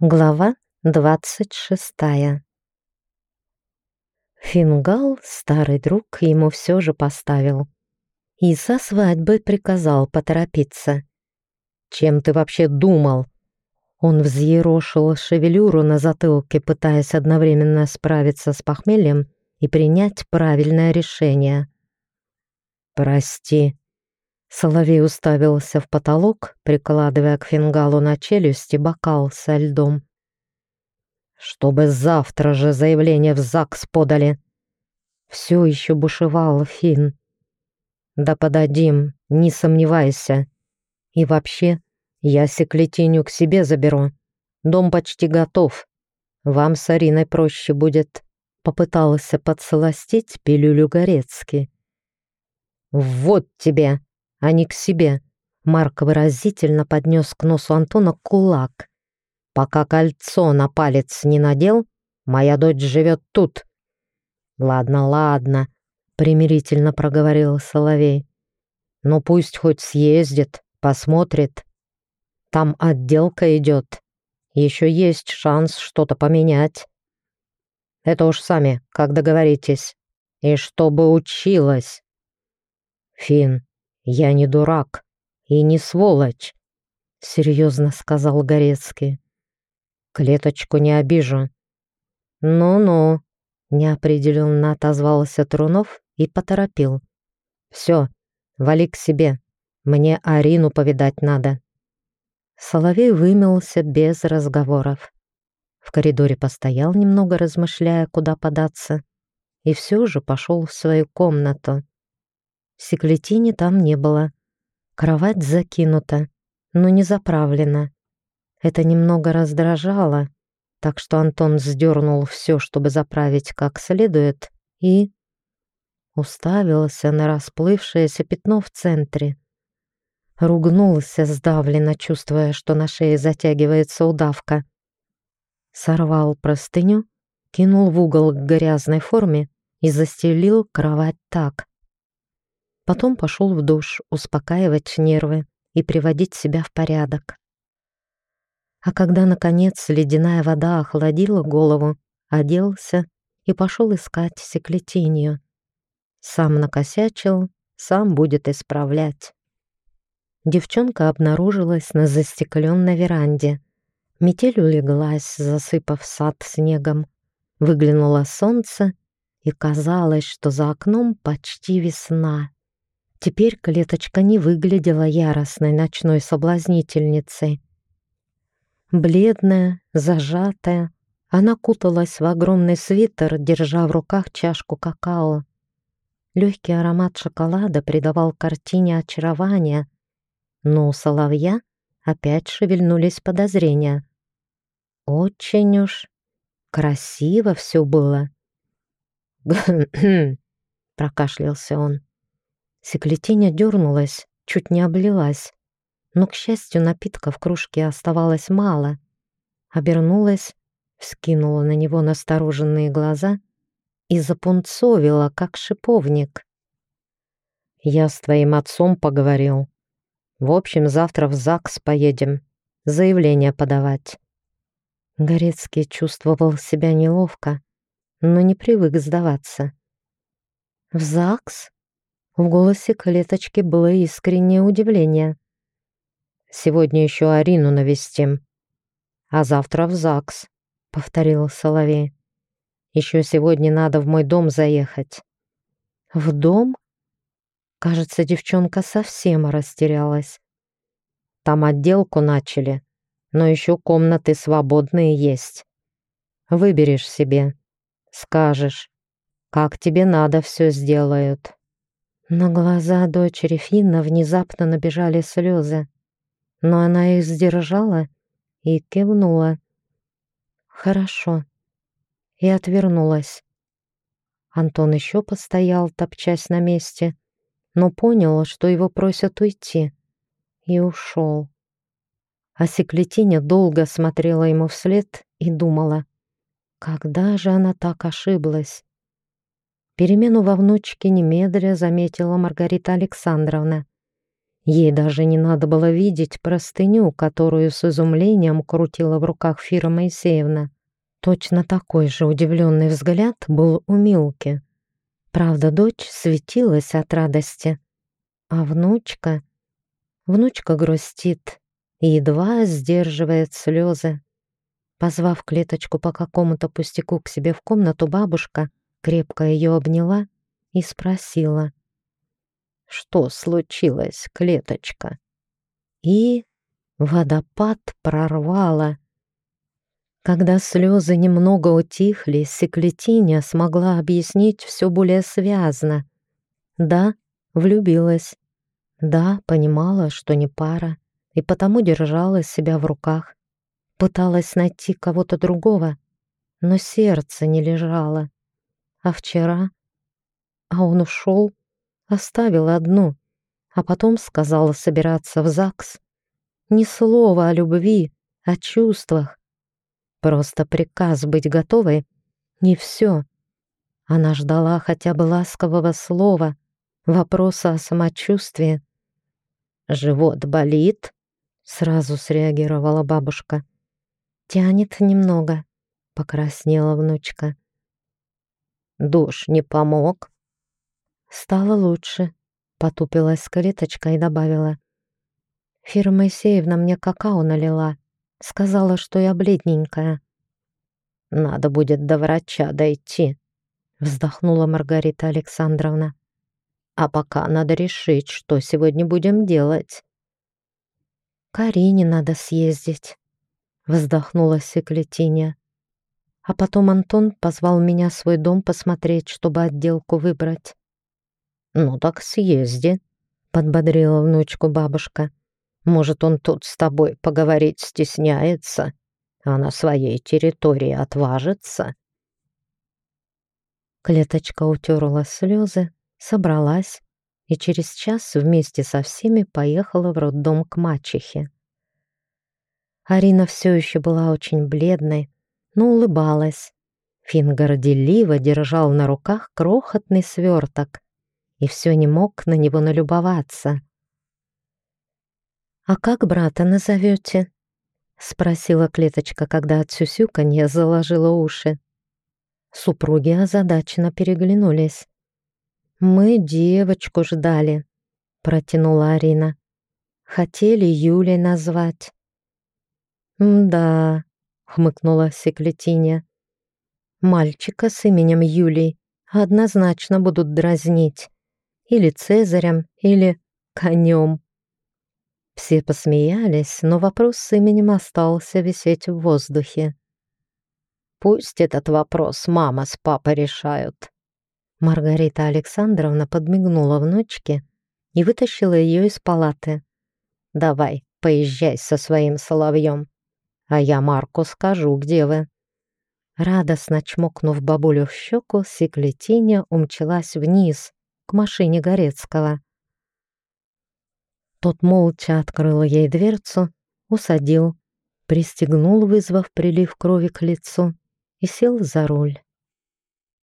Глава двадцать шестая Фингал, старый друг, ему все же поставил. И со свадьбы приказал поторопиться. «Чем ты вообще думал?» Он взъерошил шевелюру на затылке, пытаясь одновременно справиться с похмельем и принять правильное решение. «Прости», Соловей уставился в потолок, прикладывая к фингалу на челюсти бокал со льдом. «Чтобы завтра же заявление в ЗАГС подали!» Все еще бушевал Фин. «Да подадим, не сомневайся. И вообще, я секлетиню к себе заберу. Дом почти готов. Вам с Ариной проще будет», — попытался подсластить пилюлю Горецкий. «Вот тебе!» А не к себе. Марк выразительно поднес к носу Антона кулак. «Пока кольцо на палец не надел, моя дочь живет тут». «Ладно, ладно», — примирительно проговорил Соловей. «Ну пусть хоть съездит, посмотрит. Там отделка идет. Еще есть шанс что-то поменять. Это уж сами, как договоритесь. И чтобы училась». «Фин, «Я не дурак и не сволочь», — серьезно сказал Горецкий. «Клеточку не обижу». «Ну-ну», — неопределенно отозвался Трунов и поторопил. «Все, вали к себе, мне Арину повидать надо». Соловей вымылся без разговоров. В коридоре постоял немного, размышляя, куда податься, и все же пошел в свою комнату. Секлетини там не было. Кровать закинута, но не заправлена. Это немного раздражало, так что Антон сдернул все, чтобы заправить как следует, и уставился на расплывшееся пятно в центре. Ругнулся сдавленно, чувствуя, что на шее затягивается удавка. Сорвал простыню, кинул в угол к грязной форме и застелил кровать так, Потом пошел в душ успокаивать нервы и приводить себя в порядок. А когда, наконец, ледяная вода охладила голову, оделся и пошел искать секлетинью. Сам накосячил, сам будет исправлять. Девчонка обнаружилась на застекленной веранде. Метель улеглась, засыпав сад снегом. Выглянуло солнце, и казалось, что за окном почти весна. Теперь клеточка не выглядела яростной ночной соблазнительницей. Бледная, зажатая, она куталась в огромный свитер, держа в руках чашку какао. Легкий аромат шоколада придавал картине очарования, но у соловья опять шевельнулись подозрения. Очень уж красиво все было. прокашлялся он. Секлетиня дернулась, чуть не облилась, но, к счастью, напитка в кружке оставалось мало. Обернулась, вскинула на него настороженные глаза и запунцовила, как шиповник. «Я с твоим отцом поговорил. В общем, завтра в ЗАГС поедем, заявление подавать». Горецкий чувствовал себя неловко, но не привык сдаваться. «В ЗАГС?» В голосе клеточки было искреннее удивление. «Сегодня еще Арину навестим, а завтра в ЗАГС», — повторил Соловей. «Еще сегодня надо в мой дом заехать». «В дом?» Кажется, девчонка совсем растерялась. «Там отделку начали, но еще комнаты свободные есть. Выберешь себе, скажешь, как тебе надо все сделают». На глаза дочери Финна внезапно набежали слезы, но она их сдержала и кивнула. «Хорошо», и отвернулась. Антон еще постоял, топчась на месте, но понял, что его просят уйти, и ушел. А Секлетиня долго смотрела ему вслед и думала, когда же она так ошиблась? Перемену во внучке немедля заметила Маргарита Александровна. Ей даже не надо было видеть простыню, которую с изумлением крутила в руках Фира Моисеевна. Точно такой же удивленный взгляд был у Милки. Правда, дочь светилась от радости, а внучка... Внучка грустит и едва сдерживает слезы. Позвав клеточку по какому-то пустяку к себе в комнату, бабушка крепко ее обняла и спросила, что случилось, клеточка? И водопад прорвало. Когда слезы немного утихли, Секлетиня смогла объяснить все более связно. Да, влюбилась. Да, понимала, что не пара, и потому держала себя в руках. Пыталась найти кого-то другого, но сердце не лежало. А вчера... А он ушел Оставила одну, а потом сказала собираться в ЗАГС. Ни слова о любви, о чувствах. Просто приказ быть готовой, не все. Она ждала хотя бы ласкового слова, вопроса о самочувствии. «Живот болит?» — сразу среагировала бабушка. «Тянет немного», — покраснела внучка. «Душ не помог?» Стало лучше. Потупилась скалеточка и добавила. Фира Моисеевна мне какао налила. Сказала, что я бледненькая. «Надо будет до врача дойти», — вздохнула Маргарита Александровна. «А пока надо решить, что сегодня будем делать». «Карине надо съездить», — вздохнула Секлетиня. А потом Антон позвал меня в свой дом посмотреть, чтобы отделку выбрать. «Ну так съезди», — подбодрила внучку бабушка. «Может, он тут с тобой поговорить стесняется, а на своей территории отважится?» Клеточка утерла слезы, собралась и через час вместе со всеми поехала в роддом к мачехе. Арина все еще была очень бледной, но улыбалась. Фин горделиво держал на руках крохотный сверток, и все не мог на него налюбоваться. «А как брата назовете?» — спросила клеточка, когда от сюсюканья заложила уши. Супруги озадаченно переглянулись. «Мы девочку ждали», — протянула Арина. «Хотели Юлей назвать». «Да», — хмыкнула Секлетиня. «Мальчика с именем Юлий однозначно будут дразнить или Цезарем, или конем. Все посмеялись, но вопрос с именем остался висеть в воздухе. «Пусть этот вопрос мама с папой решают». Маргарита Александровна подмигнула внучке и вытащила ее из палаты. «Давай, поезжай со своим соловьем, а я Марку скажу, где вы». Радостно чмокнув бабулю в щеку, Секлетиня умчалась вниз, к машине Горецкого. Тот молча открыл ей дверцу, усадил, пристегнул, вызвав прилив крови к лицу, и сел за руль.